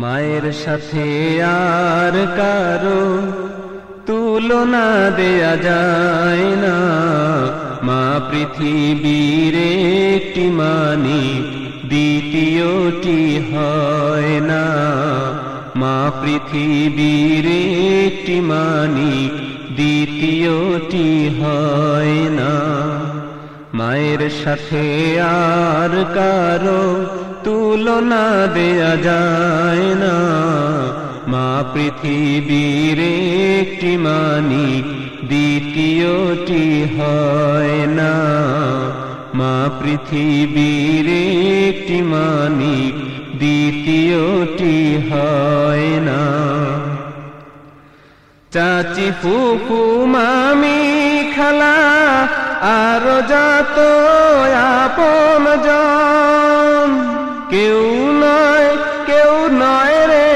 মায়ের সাথে আর কারও তুলনা দেয়া যায় না। মা পৃথিবীর একটি মানি, দ্বিতীয়টি হয় না। মা পৃথিবীর একটি মানি, দ্বিতীয়টি হয় না। মায়ের সাথে আর কারও তুলনা দেয়া যায় না। মা পৃথিবীর একটি মানি, দ্বিতীয়টি হয় না। মা পৃথিবীর একটি মানি, দ্বিতীয়টি হয় না। চাচি ফুফু, মামি, খালা, আর যত আপন জন। কেউ নয় কেউ নয় রে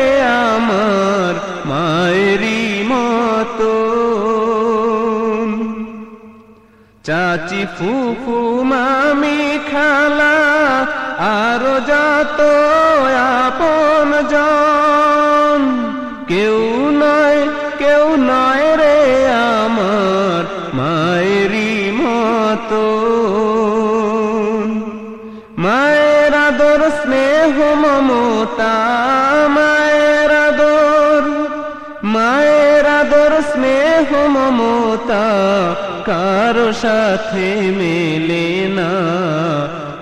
আমার মায়েরই মতো চাচি ফুফু, মামি, খালা, আরও যত আপন জন কেউ মমতা, কারও সাথে মেলে না।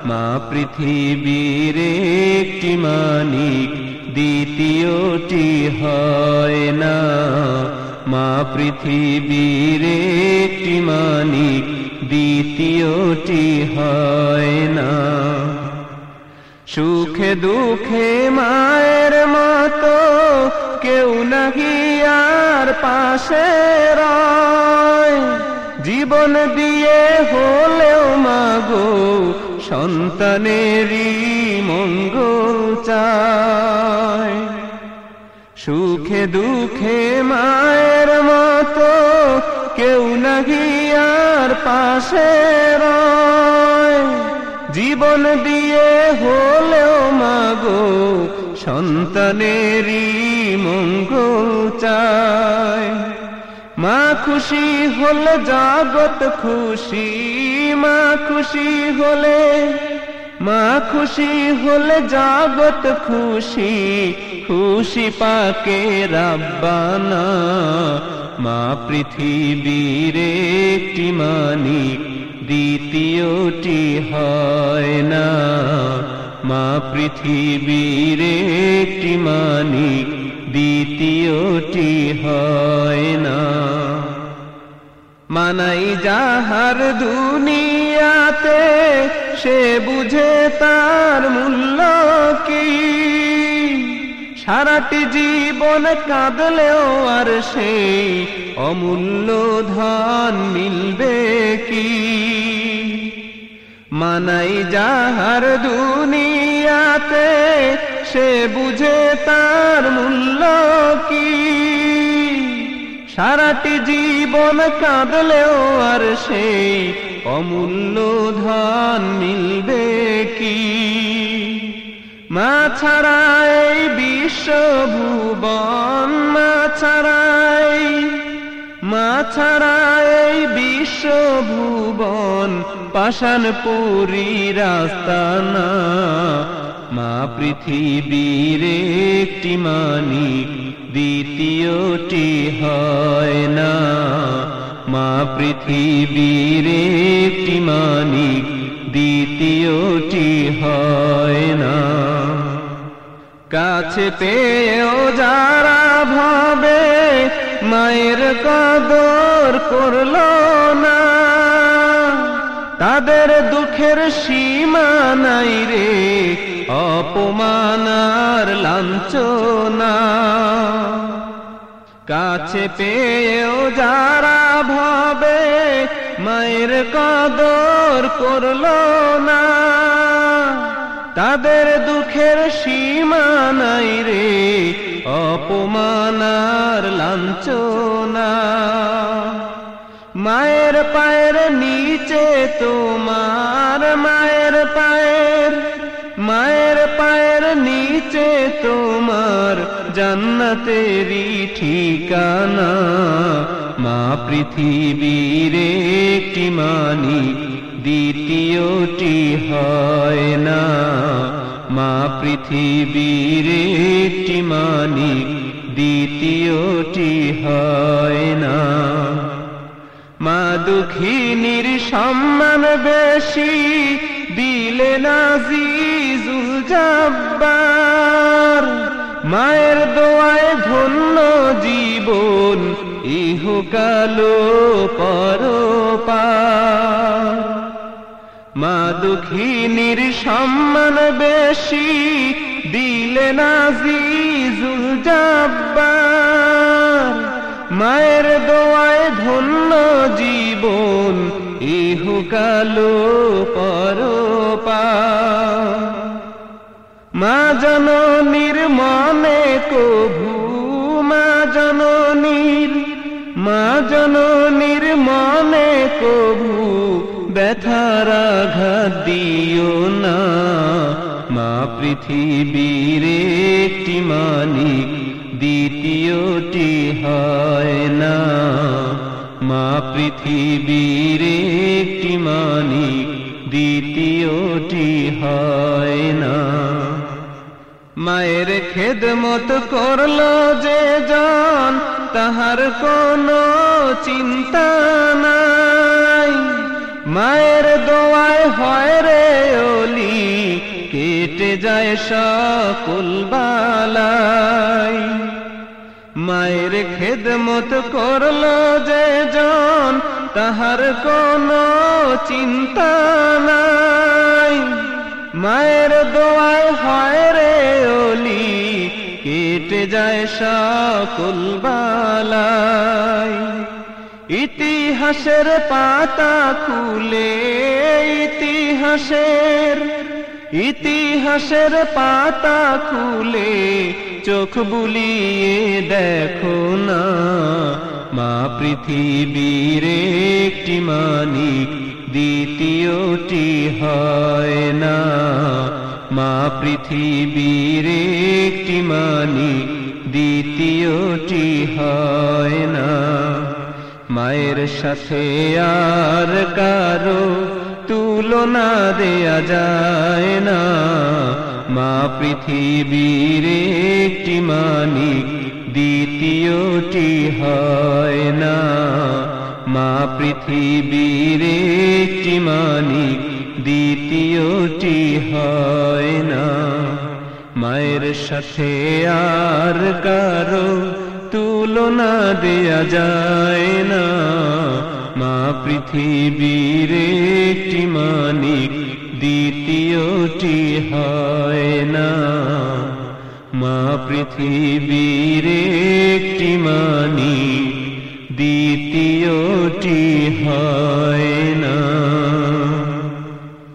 মা পৃথিবীর একটি মানিক, দ্বিতীয়টি হয় না। মা পৃথিবীর একটি মানিক, দ্বিতীয়টি হয় না। সুখে দুঃখে মায়ের মতো কেউ নাকি আর পাশে জীবন দিয়ে হলেও মাগো, সন্তানেরই মঙ্গল চায়। সুখে দুঃখে মায়ের মতো কেউ নাকি আর পাশে জীবন দিয়ে হলেও মাগো সন্তানেরই মঙ্গল চায় মা খুশি হলে জগৎ খুশি, মা খুশি হলে, মা খুশি হলে জগৎ খুশি খুশি পাকে রাব্বানা। মা পৃথিবীর একটি মানিক, দ্বিতীয়টি হয় না। মা পৃথিবীর একটি মানিক, দ্বিতীয়টি হয় না। মানাই যাহার দুনিয়াতে, সে বুঝে তার মূল্য কি। সারাটি জীবন কাঁদলেও আর সেই অমূল্য ধন মিলবে কি। মানাই যাহার দুনিয়াতে, সে বুঝে তার মূল্য কি? সারাটি জীবন কাঁদলেও আর সেই অমূল্য ধন মিলবে কি? মা ছাড়াই বিশ্বভুবন মা ছাড়াই মা ছাড়াই বিশ্বভুবন পাষাণ পুরী রাস্তা না। মা পৃথিবীর একটি মানিক, দ্বিতীয়টি হয় না। মা পৃথিবীর একটি মানিক, দ্বিতীয়টি হয় না। কাছে পেয়েও যারা ভাবে, মায়ের কদর করল না। তাদের দুঃখের সীমা নাই রে অপমানার লাঞ্ছনা। কাছে পেয়েও যারা ভাবে, মায়ের কদর করল না। তাদের দুঃখের সীমা নাই রে অপমানার লাঞ্ছনা। মায়ের পায়ের নিচে তোমার মায়ের পায়ের মায়ের পায়ের নিচে তোমার জান্নাতেরই ঠিকানা। মা পৃথিবীর একটি মানিক দ্বিতীয়টি হয় না। মা পৃথিবীর একটি মানিক দ্বিতীয়টি হয় না। মা দুঃখিনীর সম্মান বেশি দিলে নাজিজুল জব্বার। মায়ের দোয়ায় ধন্য জীবন, ইহকালো পরপার। মা দুঃখিনীর সম্মান বেশি দিলে নাজিজুল জব্বার। মায়ের দোয়ায় ধন্য জীবন ইহুকালো পরপার মা জননীর মনে কভু, মা জননীর মা জননীর মনে কভু, ব্যথার আঘাত দিও না। মা পৃথিবীর একটি মানিক, দ্বিতীয়টি হয় পৃথিবীর একটি মানিক, দ্বিতীয়টি হয় না। মায়ের খেদমত করল যে জন, তাহার কোনো চিন্তা নাই। মায়ের দোয়ায় হয় রে ওলি কেটে যায় সকল বালাই। মায়ের খেদমত করল যে জন তাহার কোনো চিন্তা নাই। মায়ের দোয়ায় হয় রে ওলি কেটে যায় সকল বালাই। ইতিহাসের পাতা খুলে, ইতিহাসের ইতিহাসের পাতা খুলে, চোখ বুলিয়ে দেখো না। মা পৃথিবীর একটি মানিক, দ্বিতীয়টি হয় না। মা পৃথিবীর একটি মানিক, দ্বিতীয়টি হয় না। মায়ের সাথে আর কারও তুলনা দেয়া যায় না। মা পৃথিবীর একটি মানিক দ্বিতীয়টি হয় না। মা পৃথিবীর মানিক, দ্বিতীয়টি হয় না। মায়ের সাথে আর কারও তুলনা দেয়া যায় না। মা পৃথিবীর মানিক, দ্বিতীয়টি হয় না। মা পৃথিবীর একটি মানি দ্বিতীয়টি হয়